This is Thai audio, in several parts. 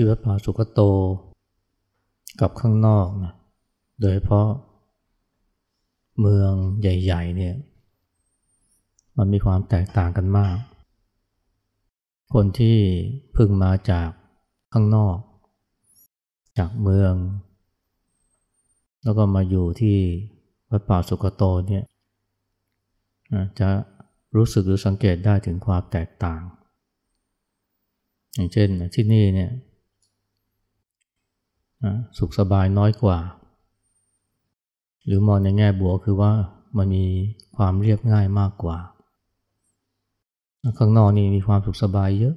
ที่วัดป่าสุกโต กับข้างนอกนะโดยเฉพาะเมืองใหญ่ๆเนี่ยมันมีความแตกต่างกันมาก คนที่พึ่งมาจากข้างนอก จากเมือง แล้วก็มาอยู่ที่วัดป่าสุกโตเนี่ยจะรู้สึกหรือสังเกตได้ถึงความแตกต่าง อย่างเช่นที่นี่เนี่ย สุขสบายน้อยกว่า หรือมองในแง่บวกคือว่ามันมีความเรียบง่ายมากกว่า ข้างนอกนี่มีความสุขสบายเยอะ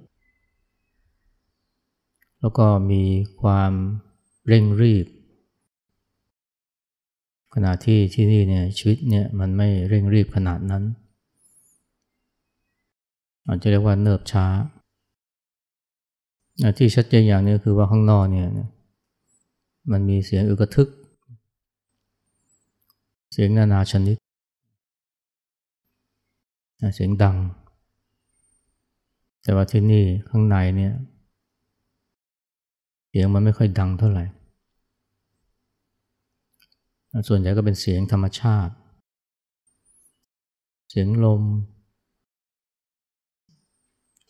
แล้วก็มีความเร่งรีบ ขณะที่ที่นี่เนี่ยชีวิตเนี่ยมันไม่เร่งรีบขนาดนั้นอาจจะเรียกว่าเนิบช้าที่ชัดเจนอย่างนี้คือว่าข้างนอกเนี่ย มันมีเสียงอึกทึก เสียงนานาชนิด เสียงดัง แต่ว่าที่นี่ข้างในเนี่ย เสียงมันไม่ค่อยดังเท่าไหร่ ส่วนใหญ่ก็เป็นเสียงธรรมชาติ เสียงลม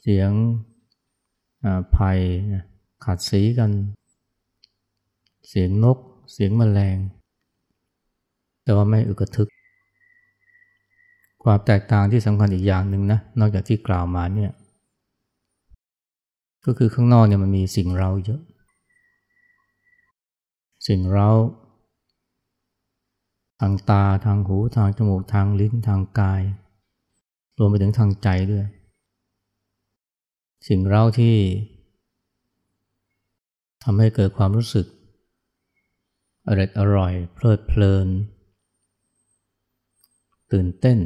เสียงไผ่ขัดสีกัน เสียงนก เสียงมแมลง แต่ว่าไม่อึกทึก ความแตกต่างที่สำคัญอีกอย่างหนึ่งนะ นอกจากที่กล่าวมาเนี่ย ก็คือข้างนอกเนี่ยมันมีสิ่งเราเยอะ สิ่งเราทางตาทางหูทางจมูกทางลิ้นทางกาย รวมไปถึงทางใจด้วย สิ่งเราที่ทำให้เกิดความรู้สึก อร่อยอร่อยเพลิดเพลิน ตื่นเต้น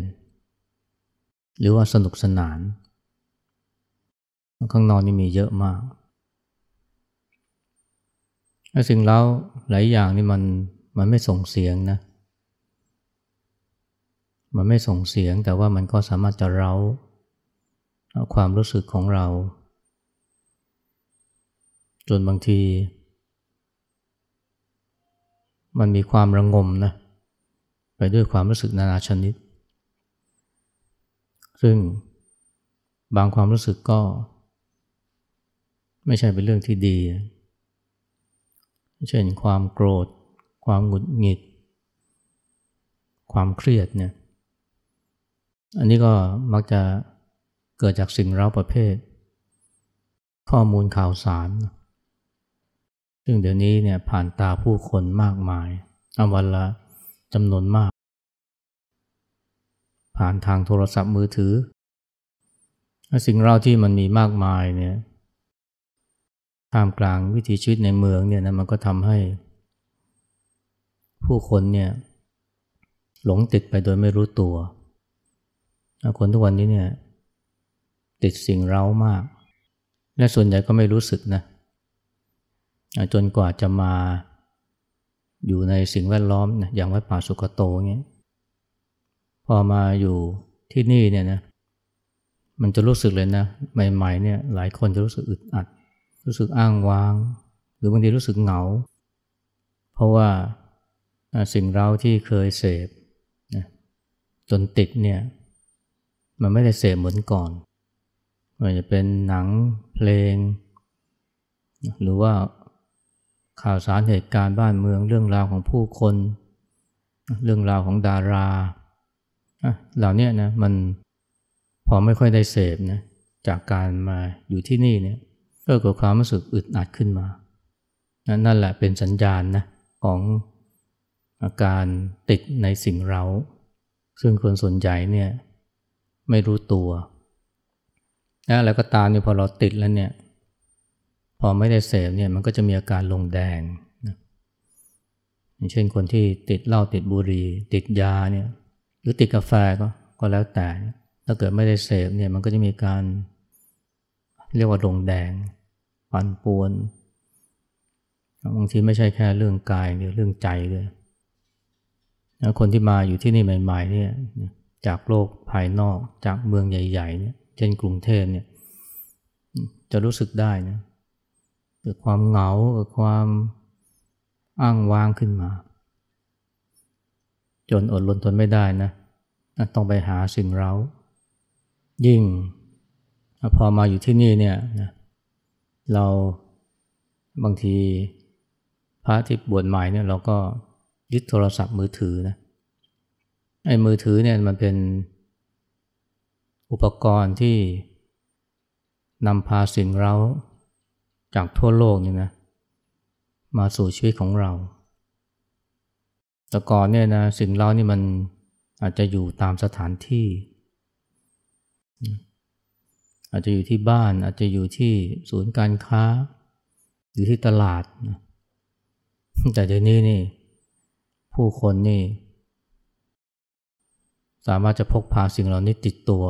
หรือว่าสนุกสนาน ข้างนอกนี่มีเยอะมากแ้สิ่งเล่าหลายอย่างนี่มันมันไม่ส่งเสียงนะ มันไม่ส่งเสียงแต่ว่ามันก็สามารถจะเร้าความรู้สึกของเรา จนบางที มันมีความระงมนะไปด้วยความรู้สึกนานาชนิด ซึ่งบางความรู้สึกก็ ไม่ใช่เป็นเรื่องที่ดี เช่นความโกรธ ความหงุดหงิด ความเครียดเนี่ย อันนี้ก็มักจะเกิดจากสิ่งเร้าประเภท ข้อมูลข่าวสาร ซึ่งเดี๋ยวนี้เนี่ยผ่านตาผู้คนมากมายอาวันละจำนวนมาก ผ่านทางโทรศัพท์มือถือ สิ่งเราที่มันมีมากมายเนี่ยท่ามกลางวิถีชีวิตในเมืองเนี่ยนะมันก็ทำให้ ผู้คนเนี่ยหลงติดไปโดยไม่รู้ตัว คนทุกวันนี้เนี่ยติดสิ่งเร้ามาก และส่วนใหญ่ก็ไม่รู้สึกนะ จนกว่าจะมาอยู่ในสิ่งแวดล้อมนะอย่างวัดป่าสุกโตเงี้ยพอมาอยู่ที่นี่เนี่ยนะมันจะรู้สึกเลยนะ ใหม่ๆเนี่ยหลายคนจะรู้สึกอึดอัด รู้สึกอ้างว้าง หรือบางทีรู้สึกเหงา เพราะว่าสิ่งเราที่เคยเสพนะจนติดเนี่ยมันไม่ได้เสพเหมือนก่อนมันจะเป็นหนังเพลง หรือว่า ข่าวสารเหตุการณ์บ้านเมืองเรื่องราวของผู้คน เรื่องราวของดาราเหล่านี้นะมันพอไม่ค่อยได้เสพนะจากการมาอยู่ที่นี่เนี่ยก็เกิดความรู้สึกอึดอัดขึ้นมา นั่นแหละเป็นสัญญาณนะของอาการติดในสิ่งเรา ซึ่งคนส่วนใหญ่เนี่ยไม่รู้ตัวนะแล้วก็ตามเนี่ยพอเราติดแล้วเนี่ย พอไม่ได้เสพเนี่ยมันก็จะมีอาการลงแดงนะอย่างเช่นคนที่ติดเหล้าติดบุหรี่ติดยาเนี่ยหรือติดกาแฟก็ก็แล้วแต่ ถ้าเกิดไม่ได้เสพเนี่ยมันก็จะมีการ เรียกว่าลงแดงปั่นป่วนบางทีไม่ใช่แค่เรื่องกายเรื่องใจเลยคนที่มาอยู่ที่นี่ใหม่ๆเนี่ยจากโลกภายนอกจากเมืองใหญ่ๆเนี่ยเช่นกรุงเทพเนี่ยจะรู้สึกได้นะ เกิดความเหงาเกิดความอ้างว้างขึ้นมา จนอดรนทนไม่ได้นะต้องไปหาสิ่งเรายิ่งพอมาอยู่ที่นี่เนี่ยนะเราบางทีพระที่บวชใหม่เนี่ยเราก็ยึดโทรศัพท์มือถือนะไอ้มือถือเนี่ยมันเป็นอุปกรณ์ที่นำพาสิ่งเรา จากทั่วโลกนี่นะมาสู่ชีวิตของเรา แต่ก่อนเนี่ยนะสิ่งเรานี่มันอาจจะอยู่ตามสถานที่ อาจจะอยู่ที่บ้าน อาจจะอยู่ที่ศูนย์การค้า อยู่ที่ตลาด แต่เดี๋ยวนี้นี่ ผู้คนนี่ สามารถจะพกพาสิ่งเหล่านี้ติดตัว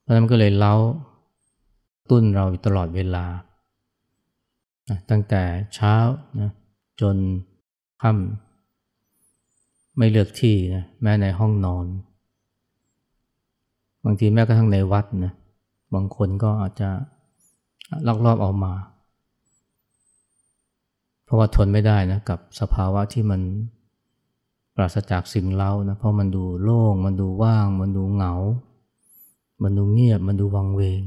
เพราะนั้นก็เลยเล้าตุ้นเราอยู่ตลอดเวลา ตั้งแต่เช้านะจนค่ำไม่เลือกที่นะแม้ในห้องนอน บางทีแม้กระทั่งในวัดนะบางคนก็อาจจะลักลอบออกมา เพราะว่าทนไม่ได้นะกับสภาวะที่มันปราศจากสิ่งเล่านะเพราะมันดูโล่ง มันดูว่าง มันดูเหงา มันดูเงียบ มันดูวังเวง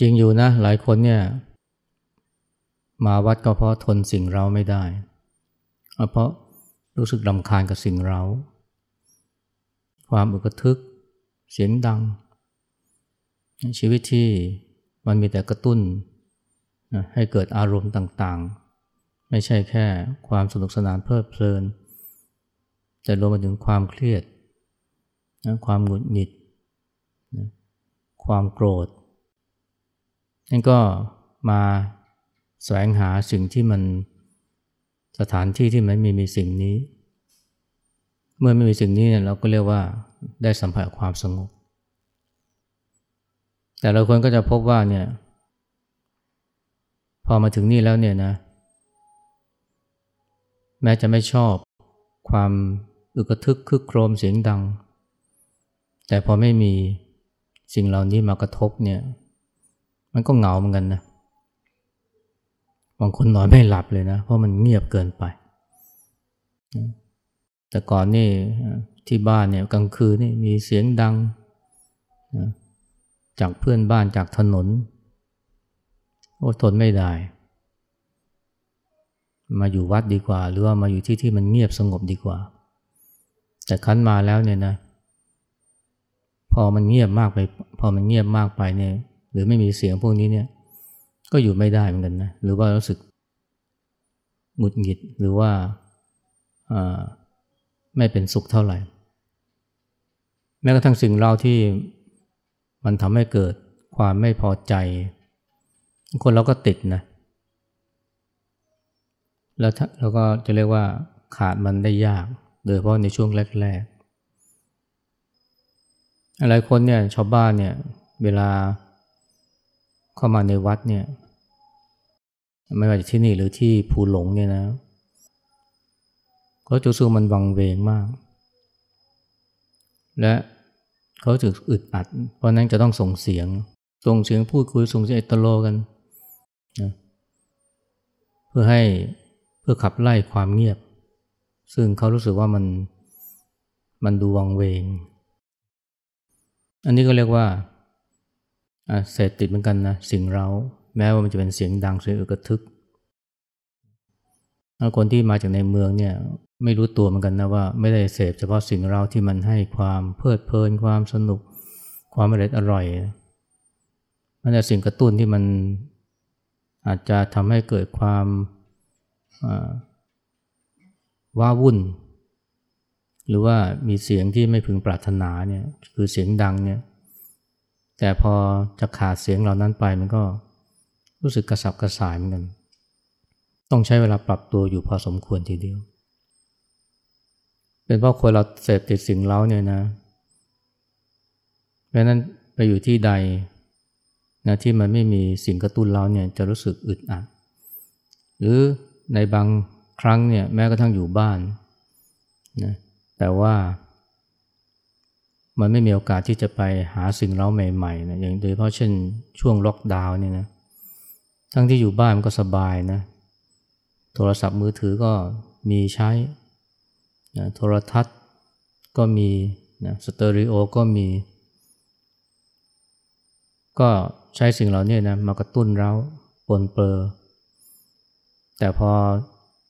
จริงอยู่นะหลายคนเนี่ย มาวัดก็เพราะทนสิ่งเราไม่ได้ เพราะรู้สึกรำคาญกับสิ่งเรา ความอึกทึก เสียงดัง ชีวิตที่มันมีแต่กระตุ้น ให้เกิดอารมณ์ต่างๆ ไม่ใช่แค่ความสนุกสนานเพลิดเพลิน แต่รวมไปถึงความเครียด ความหงุดหงิด ความโกรธ นั่นก็มาแสวงหาสิ่งที่มันสถานที่ที่มันม่มีสิ่งนี้ เมื่อไม่มีสิ่งนี้เนี่ยเราก็เรียกว่าได้สัมผัสความสงบ แต่เราคนก็จะพบว่าเนี่ย พอมาถึงนี่แล้วเนี่ยนะ แม้จะไม่ชอบความอึกทึกคึกโครมเสียงดัง แต่พอไม่มีสิ่งเหล่านี้มากระทบเนี่ย มันก็เหงาเหมือนกันนะบางคนนอนไม่หลับเลยนะ เพราะมันเงียบเกินไป แต่ก่อนนี่ที่บ้านเนี่ยกลางคืนนี่มีเสียงดัง จากเพื่อนบ้านจากถนนโอ้ทนไม่ได้ มาอยู่วัดดีกว่า หรือว่ามาอยู่ที่ที่มันเงียบสงบดีกว่า แต่คั้นมาแล้วเนี่ยนะ พอมันเงียบมากไป พอมันเงียบมากไปเนี่ย หรือไม่มีเสียงพวกนี้เนี่ยก็อยู่ไม่ได้เหมือนกันนะหรือว่ารู้สึกหงุดหงิดหรือว่าไม่เป็นสุขเท่าไหร่ แม้กระทั่งสิ่งเราที่มันทำให้เกิดความไม่พอใจ คนเราก็ติดนะแล้วเราก็จะเรียกว่าขาดมันได้ยาก โดยเฉพาะในช่วงแรกๆหลายคนเนี่ยชาวบ้านเนี่ยเวลา เข้ามาในวัดเนี่ยไม่ว่าจะที่นี่หรือที่ภูหลงเนี่ยนะก็จะสู้มันวังเวงมาก และเขาจะอึดอัด เพราะนั้นจะต้องส่งเสียง ส่งเสียงพูดคุยส่งเสียงตโลกันนะเพื่อให้เพื่อขับไล่ความเงียบ ซึ่งเขารู้สึกว่ามันมันดูวังเวง อันนี้ก็เรียกว่า เสพติดเหมือนกันนะสิ่งเราแม้ว่ามันจะเป็นเสียงดังเสียงอึกทึกคนที่มาจากในเมืองเนี่ยไม่รู้ตัวเหมือนกันนะว่าไม่ได้เสพเฉพาะสิ่งเราที่มันให้ความเพลิดเพลินความสนุก ความอร่อยอร่อยมันแต่สิ่งกระตุ้นที่มันอาจจะทำให้เกิดความว้าวุ่น หรือว่ามีเสียงที่ไม่พึงปรารถนาเนี่ยคือเสียงดังเนี่ย แต่พอจะขาดเสียงเหล่านั้นไปมันก็รู้สึกกระสับกระส่ายเหมือนกัน ต้องใช้เวลาปรับตัวอยู่พอสมควรทีเดียว เป็นเพราะคนเราเสพติดสิ่งเล้าเนี่ยนะ เพราะนั้นไปอยู่ที่ใดนะที่มันไม่มีสิ่งกระตุ้นเราเนี่ยจะรู้สึกอึดอัด หรือในบางครั้งเนี่ยแม้กระทั่งอยู่บ้านนะแต่ว่า มันไม่มีโอกาสที่จะไปหาสิ่งเร้าใหม่ๆนะอย่างโดยเฉพาะเช่นช่วงล็อกดาวน์เนี่ยนะทั้งที่อยู่บ้านมันก็สบายนะ โทรศัพท์มือถือก็มีใช้นะโทรทัศน์ก็มีนะสเตอริโอก็มี ก็ใช้สิ่งเหล่านี้นะมากระตุ้นเราปนเปอแต่พอ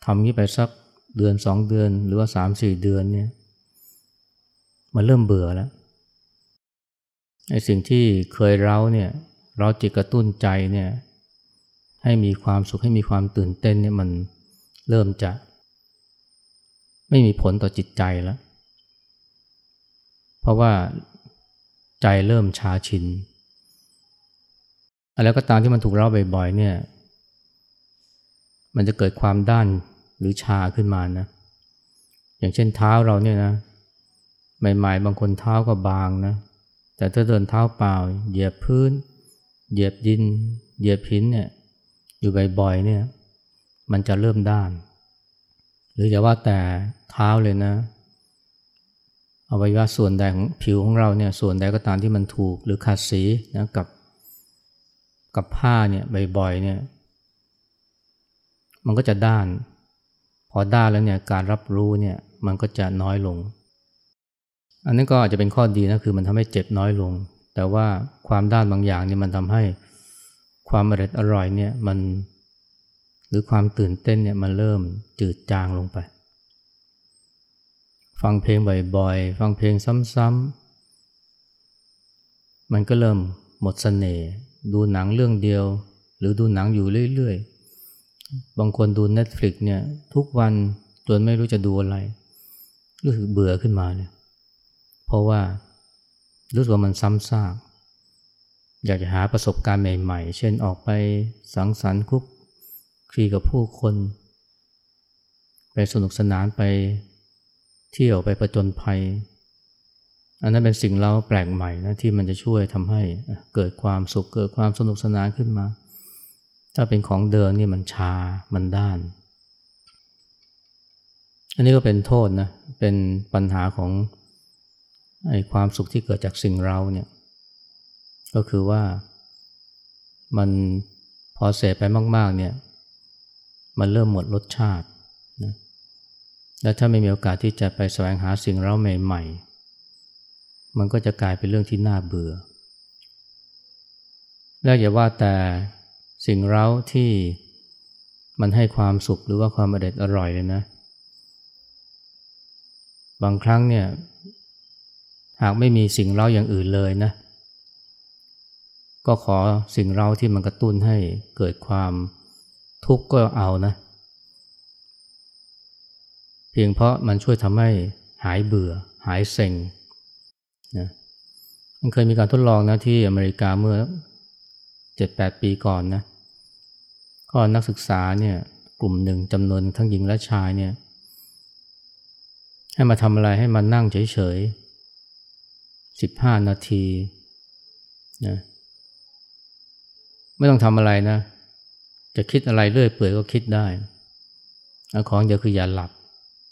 ทำนี้ไปสักเดือนสองเดือนหรือว่าสามสี่เดือนเนี่ย มันเริ่มเบื่อแล้วไอ้สิ่งที่เคยเราเนี่ยเราจิตกระตุ้นใจเนี่ยให้มีความสุขให้มีความตื่นเต้นเนี่ยมันเริ่มจะ ไม่มีผลต่อจิตใจแล้ว เพราะว่าใจเริ่มชาชินอะไรก็ตามที่มันถูกเล่าบ่อยๆเนี่ย มันจะเกิดความด้านหรือชาขึ้นมานะ อย่างเช่นเท้าเราเนี่ยนะ ใหม่ๆ บางคนเท้าก็บางนะ แต่ถ้าเดินเท้าเปล่า เหยียบพื้น เหยียบดิน เหยียบหินเนี่ย อยู่บ่อยๆเนี่ย มันจะเริ่มด้าน หรืออย่าว่าแต่เท้าเลยนะ อวัยวะส่วนใดของผิวของเราเนี่ย ส่วนใดก็ตามที่มันถูกหรือขัดสีนะกับกับผ้าเนี่ยบ่อยๆเนี่ย มันก็จะด้าน พอด้านแล้วเนี่ยการรับรู้เนี่ยมันก็จะน้อยลง อันนี้ก็อาจจะเป็นข้อดีนะคือมันทำให้เจ็บน้อยลง แต่ว่าความด้านบางอย่างเนี่ยมันทำให้ความอร่อยอร่อยเนี่ยมันหรือความตื่นเต้นเนี่ยมันเริ่มจืดจางลงไป ฟังเพลงบ่อยๆ ฟังเพลงซ้ำๆ มันก็เริ่มหมดสเสน่ห์ดูหนังเรื่องเดียว หรือดูหนังอยู่เรื่อยๆ บางคนดู Netflix เนี่ยทุกวันจนไม่รู้จะดูอะไร รู้สึกเบื่อขึ้นมาเนี่ย เพราะว่ารู้สึกว่ามันซ้ำซากอยากจะหาประสบการณ์ใหม่ๆ เช่นออกไปสังสรรค์คุกคีกับผู้คน ไปสนุกสนานไปเที่ยวไปประจนภัย อันนั้นเป็นสิ่งเราแปลกใหม่นะที่มันจะช่วยทำให้เกิดความสุขเกิดความสนุกสนานขึ้นมา ถ้าเป็นของเดิมนี่มันชา มันด้าน อันนี้ก็เป็นโทษนะ เป็นปัญหาของ ไอ้ความสุขที่เกิดจากสิ่งเราเนี่ยก็คือว่ามันพอเสพไปมาก ๆ เนี่ย มันเริ่มหมดรสชาตินะและถ้าไม่มีโอกาสที่จะไปแสวงหาสิ่งเราใหม่ ๆ มันก็จะกลายเป็นเรื่องที่น่าเบื่อ แล้วอย่าว่าแต่สิ่งเร้าที่มันให้ความสุขหรือว่าความอเด็ดอร่อยเลยนะ บางครั้งเนี่ย หากไม่มีสิ่งเร้าอย่างอื่นเลยนะ ก็ขอสิ่งเร้าที่มันกระตุ้นให้เกิดความทุกข์ก็เอานะ เพียงเพราะมันช่วยทำให้หายเบื่อ หายเซ็งนะมันเคยมีการทดลองนะที่อเมริกาเมื่อเจ็ดแปดปีก่อนนะก็นักศึกษาเนี่ยกลุ่มหนึ่งจำนวนทั้งหญิงและชายเนี่ยให้มาทำอะไรให้มานั่งเฉยๆ สิบห้านาทีนะไม่ต้องทำอะไรนะ จะคิดอะไรเรื่อยเปื่อยก็คิดได้ของเดียวคืออย่าหลับ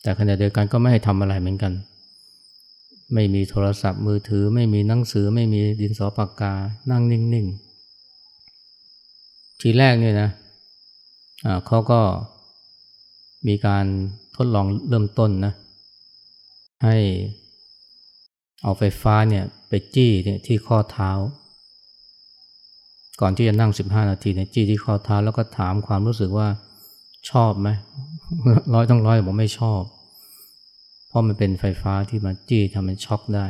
แต่ขณะเดียวกันก็ไม่ให้ทำอะไรเหมือนกัน ไม่มีโทรศัพท์มือถือ ไม่มีหนังสือ ไม่มีดินสอปากกา นั่งนิ่งๆ ทีแรกเนี่ยนะะเขาก็มีการทดลองเริ่มต้นนะ ให้ เอาไฟฟ้าเนี่ยไปจี้เนี่ยที่ข้อเท้า ก่อนที่จะนั่ง 15 นาทีเนี่ยจี้ที่ข้อเท้าแล้วก็ถามความรู้สึกว่าชอบไหมร้อยต้องร้อยบอกไม่ชอบ เพราะมันเป็นไฟฟ้าที่มันจี้ทำมันช็อกได้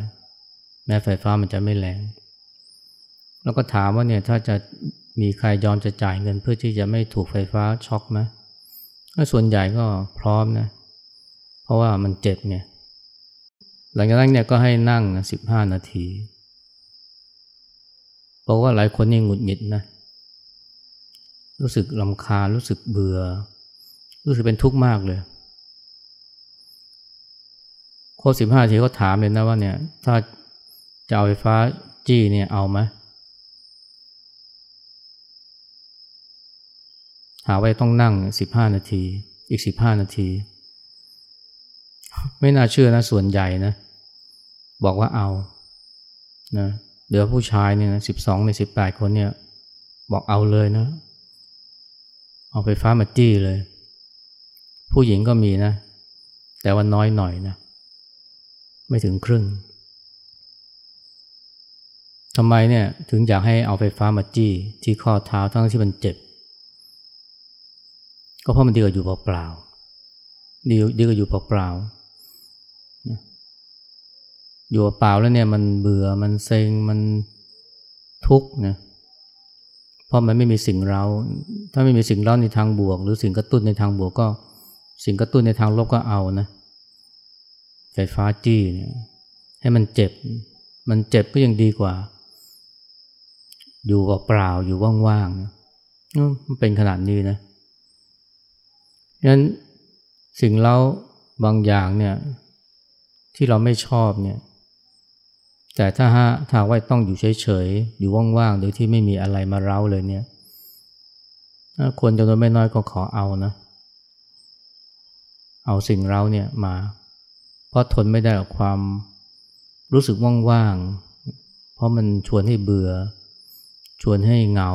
แม้ไฟฟ้ามันจะไม่แรง แล้วก็ถามว่าเนี่ยถ้าจะมีใครยอมจะจ่ายเงินเพื่อที่จะไม่ถูกไฟฟ้าช็อกไหมส่วนใหญ่ก็พร้อมนะ เพราะว่ามันเจ็บไง หลังจากนั้นเนี่ยก็ให้นั่งสิบห้านาทีเพราะว่าหลายคนนี่หงุดหงิดนะ รู้สึกลำคารู้สึกเบื่อ รู้สึกเป็นทุกข์มากเลยครบสิบห้าทีเขาถามเลยนะว่าเนี่ย ถ้าจะเอาไฟฟ้าจี้เนี่ยเอาไหมหาไว้ต้องนั่งสิบห้านาที อีกสิบห้านาที ไม่น่าเชื่อนะส่วนใหญ่นะบอกว่าเอานะเหลือผู้ชายเนี่ยสิบสองในสิบแปดคนเนี่ย บอกเอาเลยนะ เอาไฟฟ้ามาจี้เลย ผู้หญิงก็มีนะ แต่ว่าน้อยหน่อยนะไม่ถึงครึ่งทำไมเนี่ยถึงอยากให้เอาไฟฟ้ามาจี้ที่ข้อเท้าทั้งที่มันเจ็บ ก็เพราะมันดีกว่าอยู่เปล่าๆดีดีกว่าอยู่เปล่าๆ อยู่เปล่าแล้วเนี่ยมันเบื่อมันเซ็งมันทุกข์นะเพราะมันไม่มีสิ่งเรา ถ้าไม่มีสิ่งเล่าในทางบวก หรือสิ่งกระตุ้นในทางบวกก็ สิ่งกระตุ้นในทางลบก็เอานะไฟฟ้าจี้เนี่ยให้มันเจ็บ มันเจ็บก็ยังดีกว่า อยู่เปล่าอยู่ว่างๆมันเป็นขนาดนี้นะฉะนั้นสิ่งเล่าบางอย่างเนี่ยที่เราไม่ชอบเนี่ย แต่ถ้าฮะถ้าว่าต้องอยู่เฉยๆ อยู่ว่างๆ โดยที่ไม่มีอะไรมาเร้าเลยเนี่ยคนจำนวนไม่น้อยก็ขอเอานะ เอาสิ่งเร้าเนี่ยมา เพราะทนไม่ได้กับความรู้สึกว่างๆ เพราะมันชวนให้เบื่อ ชวนให้เหงา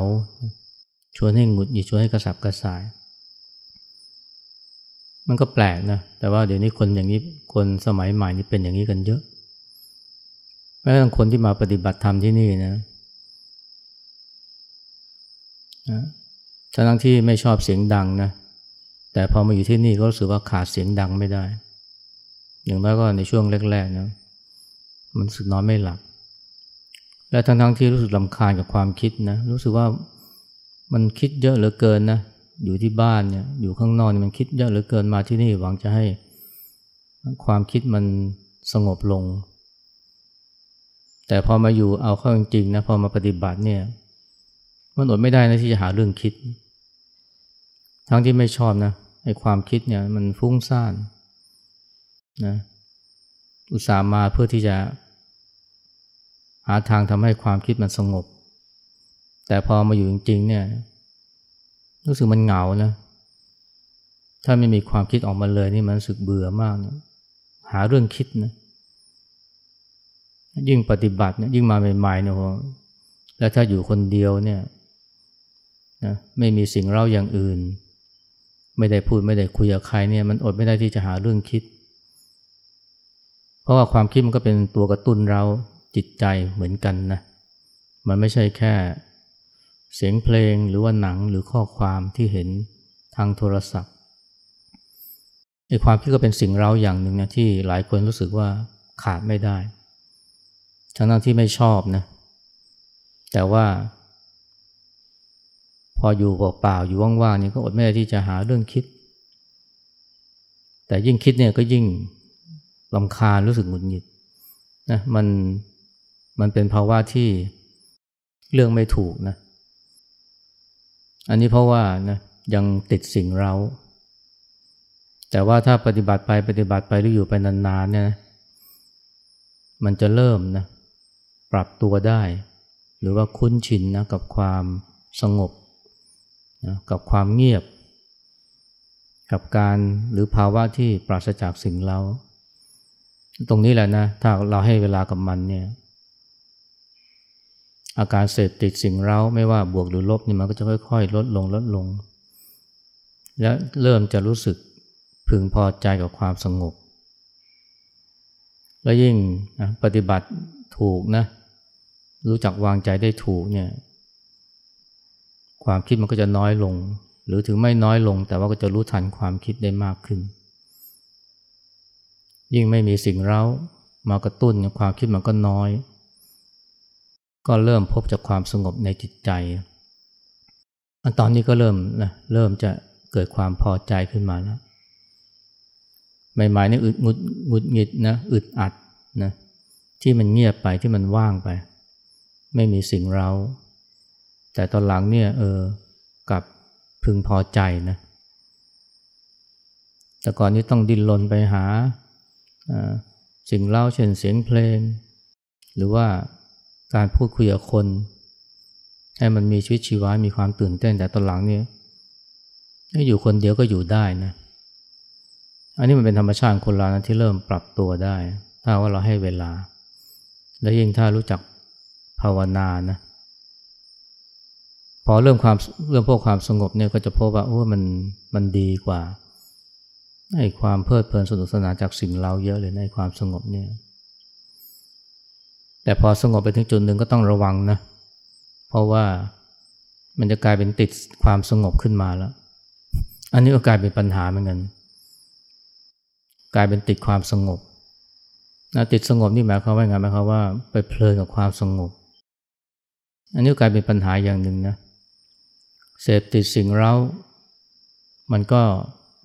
ชวนให้หงุดหงิด ชวนให้กระสับกระส่าย มันก็แปลกนะ แต่ว่าเดี๋ยวนี้คนอย่างนี้ คนสมัยใหม่นี่เป็นอย่างนี้กันเยอะ แม้แต่คนที่มาปฏิบัติธรรมที่นี่นะนะทั้งที่ไม่ชอบเสียงดังนะ แต่พอมาอยู่ที่นี่ก็รู้สึกว่าขาดเสียงดังไม่ได้ อย่างน้อยก็ในช่วงแรกๆนะ มันสึกนอนไม่หลับ และทั้งๆทที่รู้สึกลำคาญกับความคิดนะ รู้สึกว่ามันคิดเยอะเหลือเกินนะ อยู่ที่บ้านเนี่ย อยู่ข้างนอกเนี่ยมันคิดเยอะเหลือเกินมาที่นี่หวังจะให้ ความคิดมันสงบลง แต่พอมาอยู่เอาเข้าจริงๆนะพอมาปฏิบัติเนี่ยมันอดไม่ได้นะที่จะหาเรื่องคิด ทั้งที่ไม่ชอบนะไอ้ความคิดเนี่ยมันฟุ้งซ่านนะอุตส่าห์มาเพื่อที่จะ หาทางทำให้ความคิดมันสงบ แต่พอมาอยู่จริงๆเนี่ยรู้สึกมันเหงานะถ้าไม่มีความคิดออกมาเลยนี่มันรู้สึกเบื่อมากนะหาเรื่องคิดนะ ยิ่งปฏิบัติเนี่ยยิ่งมาใหม่ๆเนี่ยแล้วถ้าอยู่คนเดียวเนี่ยนะไม่มีสิ่งเล่าอย่างอื่น ไม่ได้พูดไม่ได้คุยกับใครเนี่ยมันอดไม่ได้ที่จะหาเรื่องคิด เพราะว่าความคิดมันก็เป็นตัวกระตุ้นเราจิตใจเหมือนกันนะมันไม่ใช่แค่เสียงเพลงหรือว่าหนังหรือข้อความที่เห็นทางโทรศัพท์ไอ้ความคิดก็เป็นสิ่งเราอย่างหนึ่งนะที่หลายคนรู้สึกว่าขาดไม่ได้ ทั้งที่ไม่ชอบนะ แต่ว่า พออยู่เปล่าๆอยู่ว่างๆนี่ก็อดไม่ได้ที่จะหาเรื่องคิด แต่ยิ่งคิดเนี่ยก็ยิ่งลำคาญรู้สึกหงุดหงิดนะมันมันเป็นภาวะที่เรื่องไม่ถูกนะ อันนี้เพราะว่านะยังติดสิ่งเราแต่ว่าถ้าปฏิบัติไปปฏิบัติไปหรืออยู่ไปนานๆเนี่ยมันจะเริ่มนะ รับตัวได้ หรือว่าคุ้นชินนะกับความสงบนะกับความเงียบ กับการหรือภาวะที่ปราศจากสิ่งเรา ตรงนี้แหละนะ ถ้าเราให้เวลากับมันเนี่ย อาการเสพติดสิ่งเราไม่ว่าบวกหรือลบนี่มันก็จะค่อยๆ ลดลงลดลง และเริ่มจะรู้สึกพึงพอใจกับความสงบ และยิ่งนะปฏิบัติถูกนะ รู้จักวางใจได้ถูกเนี่ยความคิดมันก็จะน้อยลง หรือถึงไม่น้อยลง แต่ว่าก็จะรู้ทันความคิดได้มากขึ้น ยิ่งไม่มีสิ่งเร้ามากระตุ้นความคิดมันก็น้อย ก็เริ่มพบจากความสงบในจิตใจอันตอนนี้ก็เริ่มนะเริ่มจะเกิดความพอใจขึ้นมาแล้วใหม่ๆนี่อึดงุดงุดงิดนะอึดอัดนะที่มันเงียบไปที่มันว่างไป ไม่มีสิ่งเรา แต่ตอนหลังเนี่ยเออกับพึงพอใจนะแต่ก่อนนี้ต้องดิ้นรนไปหาสิ่งเล่าเช่นเสียงเพลง หรือว่าการพูดคุยกับคน ให้มันมีชีวิตชีวา มีความตื่นเต้นแต่ตอนหลังเนี่ยอยู่คนเดียวก็อยู่ได้นะอันนี้มันเป็นธรรมชาติคนเรานะที่เริ่มปรับตัวได้ ถ้าว่าเราให้เวลา และยิ่งถ้ารู้จัก ภาวนานะพอเริ่มความเริ่มพวกความสงบเนี่ยก็จะพบว่าโอ้มันมันดีกว่าให้ความเพลิดเพลินสนุกสนานจากสิ่งเราเยอะเลยในความสงบเนี่ย แต่พอสงบไปถึงจุดหนึ่งก็ต้องระวังนะ เพราะว่ามันจะกลายเป็นติดความสงบขึ้นมาแล้ว อันนี้ก็กลายเป็นปัญหาเหมือนกัน กลายเป็นติดความสงบนะติดสงบนี่หมายความว่าไงหมายความว่าไปเพลินกับความสงบ อันนี้กลายเป็นปัญหาอย่างหนึ่งนะเสพติดสิ่งเร้า มันก็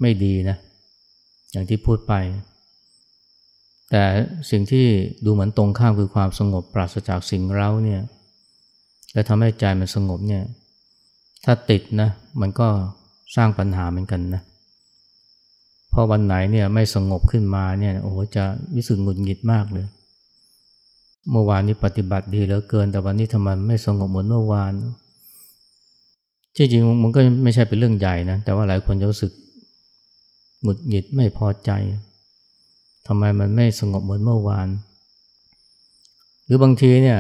ไม่ดีนะ อย่างที่พูดไป แต่สิ่งที่ดูเหมือนตรงข้ามคือความสงบปราศจากสิ่งเร้าเนี่ยและทำให้ใจมันสงบเนี่ยถ้าติดนะมันก็สร้างปัญหาเหมือนกันนะพอวันไหนเนี่ยไม่สงบขึ้นมาเนี่ยโอ้โหจะวิสุทธ์หงุดหงิดมากเลย เมื่อวานนี้ปฏิบัติดีเหลือเกิน แต่วันนี้ทำไมไม่สงบเหมือนเมื่อวานจริงๆมันก็ไม่ใช่เป็นเรื่องใหญ่นะแต่ว่าหลายคนจะรู้สึกหงุดหงิดไม่พอใจทำไมมันไม่สงบเหมือนเมื่อวาน หรือบางทีเนี่ย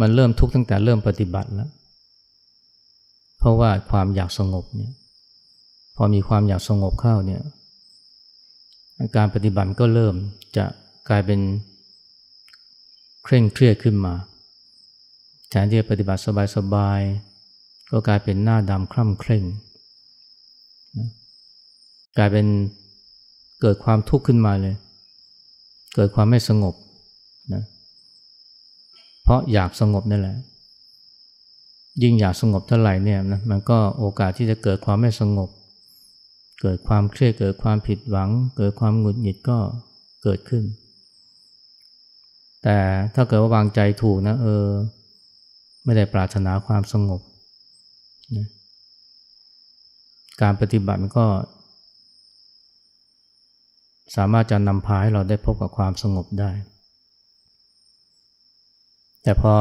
มันเริ่มทุกข์ตั้งแต่เริ่มปฏิบัติแล้ว เพราะว่าความอยากสงบเนี่ย พอมีความอยากสงบเข้าเนี่ย การปฏิบัติก็เริ่มจะกลายเป็น เคร่งเครียดขึ้นมาแทนที่จะปฏิบัติสบายๆก็กลายเป็นหน้าดำคล่ำเคร่งกลายเป็นเกิดความทุกข์ขึ้นมาเลย เกิดความไม่สงบนะเพราะอยากสงบนั่นแหละ ยิ่งอยากสงบเท่าไหร่เนี่ยนะมันก็โอกาสที่จะเกิดความไม่สงบ เกิดความเครียดเกิดความผิดหวัง เกิดความหงุดหงิดก็เกิดขึ้น แต่ถ้าเกิดว่าวางใจถูกนะเออ ไม่ได้ปรารถนาความสงบนะการปฏิบัติมันก็ สามารถจะนำพาให้เราได้พบกับความสงบได้ แต่พอ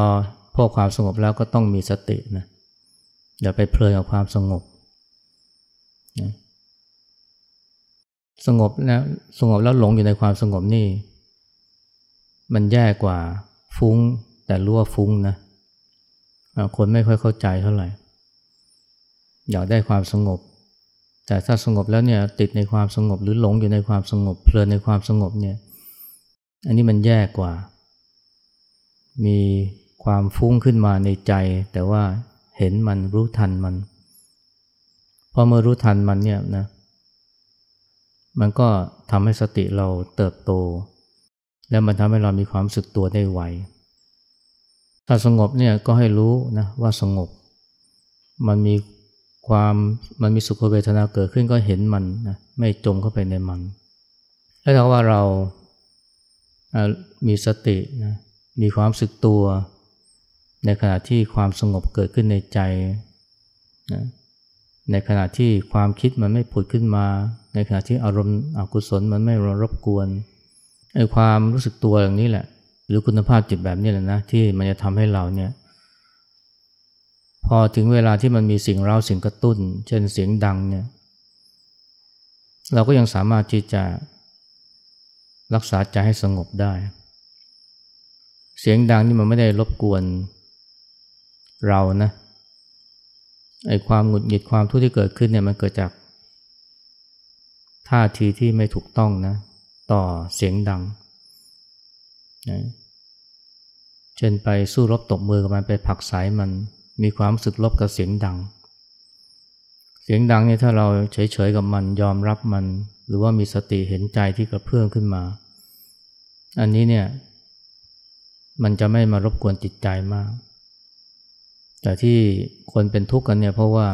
พบความสงบแล้วก็ต้องมีสตินะอย่าไปเพลินกับความสงบนะสงบแล้วสงบแล้วหลงอยู่ในความสงบนี่ มันแย่กว่าฟุ้ง แต่รู้ว่าฟุ้งนะคนไม่ค่อยเข้าใจเท่าไหร่ อยากได้ความสงบ แต่ถ้าสงบแล้วเนี่ยติดในความสงบหรือหลงอยู่ในความสงบ เพลินในความสงบเนี่ย อันนี้มันแย่กว่า มีความฟุ้งขึ้นมาในใจ แต่ว่าเห็นมันรู้ทันมันพอเมื่อรู้ทันมันเนี่ยนะ มันก็ทำให้สติเราเติบโต และมันทำให้เรามีความสึกตัวได้ไว ถ้าสงบเนี่ยก็ให้รู้นะว่าสงบ มันมีความมันมีสุขเวทนาเกิดขึ้นก็เห็นมันนะไม่จมเข้าไปในมัน แล้วถ้าว่าเรามีสตินะมีความสึกตัว ในขณะที่ความสงบเกิดขึ้นในใจนะในขณะที่ความคิดมันไม่ผุดขึ้นมา ในขณะที่อารมณ์อกุศลมันไม่รบกวน ไอ้ความรู้สึกตัวอย่างนี้แหละ หรือคุณภาพจิตแบบนี้แหละนะที่มันจะทำให้เราเนี่ย พอถึงเวลาที่มันมีสิ่งเร้าสิ่งกระตุ้น เช่นเสียงดังเนี่ย เราก็ยังสามารถที่จะรักษาใจให้สงบได้ เสียงดังนี่มันไม่ได้รบกวนเรานะไอ้ความหงุดหงิดความทุกข์ที่เกิดขึ้นเนี่ยมันเกิดจากท่าทีที่ไม่ถูกต้องนะ ต่อเสียงดังนะเช่นไปสู้รบตบมือกับมันไปผักสายมันมีความสึกลบกับเสียงดัง เสียงดังเนี่ยถ้าเราเฉยๆกับมันยอมรับมัน หรือว่ามีสติเห็นใจที่กระเพื่อมขึ้นมา อันนี้เนี่ยมันจะไม่มารบกวนจิตใจมาก แต่ที่คนเป็นทุกข์กันเนี่ยเพราะว่า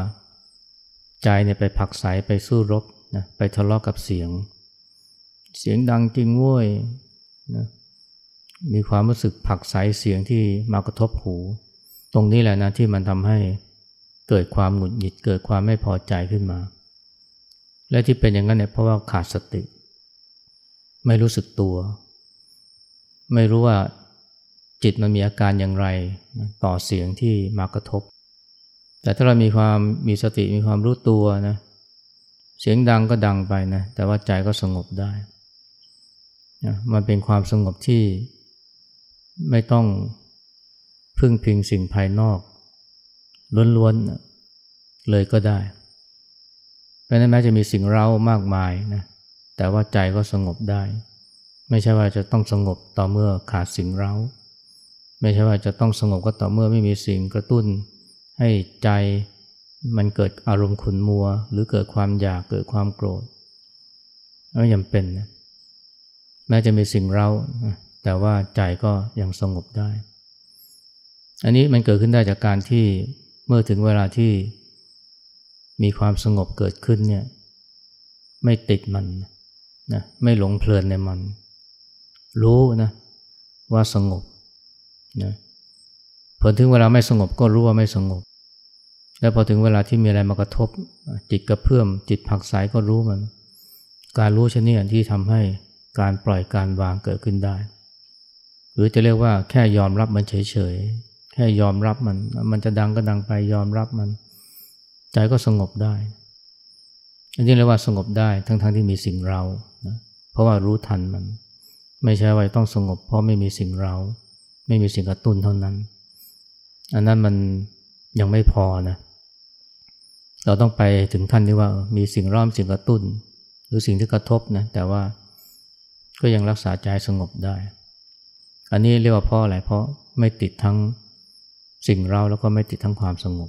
ใจเนี่ยไปผักใสไปสู้รบนะไปทะเลาะกกับเสียง เสียงดังจริงว้ยนะมีความรู้สึกผักใสเสียงที่มากระทบหู ตรงนี้แหละนะที่มันทำให้เกิดความหงุดหงิดเกิดความไม่พอใจขึ้นมา และที่เป็นอย่างนั้นเนี่ยเพราะว่าขาดสติ ไม่รู้สึกตัว ไม่รู้ว่าจิตมันมีอาการอย่างไรต่อเสียงที่มากระทบ แต่ถ้าเรามีความมีสติมีความรู้ตัวนะเสียงดังก็ดังไปนะแต่ว่าใจก็สงบได้ มันเป็นความสงบที่ไม่ต้องพึ่งพิงสิ่งภายนอกล้วนๆเลยก็ได้เพราะนั้นแม้จะมีสิ่งเร้ามากมายนะแต่ว่าใจก็สงบได้ ไม่ใช่ว่าจะต้องสงบต่อเมื่อขาดสิ่งเร้า ไม่ใช่ว่าจะต้องสงบก็ต่อเมื่อไม่มีสิ่งกระตุ้น ให้ใจมันเกิดอารมณ์ขุนมัว หรือเกิดความอยากเกิดความโกรธไม่จำเป็นนะ ม้จะมีสิ่งเร้าแต่ว่าใจก็ยังสงบได้ อันนี้มันเกิดขึ้นได้จากการที่เมื่อถึงเวลาที่มีความสงบเกิดขึ้นเนี่ยไม่ติดมันนะไม่หลงเพลินในมัน รู้นะว่าสงบนะพอถึงเวลาไม่สงบก็รู้ว่าไม่สงบ แล้วพอถึงเวลาที่มีอะไรมากระทบจิตกระเพื่อมจิตผักสายก็รู้มัน การรู้ชนิดที่ทำให้ การปล่อยการวางเกิดขึ้นได้ หรือจะเรียกว่าแค่ยอมรับมันเฉยๆ แค่ยอมรับมัน มันจะดังก็ดังไปยอมรับมัน ใจก็สงบได้ อันนี้เรียกว่าสงบได้ทั้งๆทที่มีสิ่งเรานะเพราะว่ารู้ทันมัน ไม่ใช่ว่าต้องสงบ เพราะไม่มีสิ่งเรา ไม่มีสิ่งกระตุ้นเท่านั้น อันนั้นมันยังไม่พอนะเราต้องไปถึงขั้นที่ว่ามีสิ่งร้อมสิ่งกระตุ้น หรือสิ่งที่กระทบนะแต่ว่า ก็ยังรักษาใจสงบได้ อันนี้เรียกว่าเพราะอะไรเพราะไม่ติดทั้งสิ่งเราแล้วก็ไม่ติดทั้งความสงบ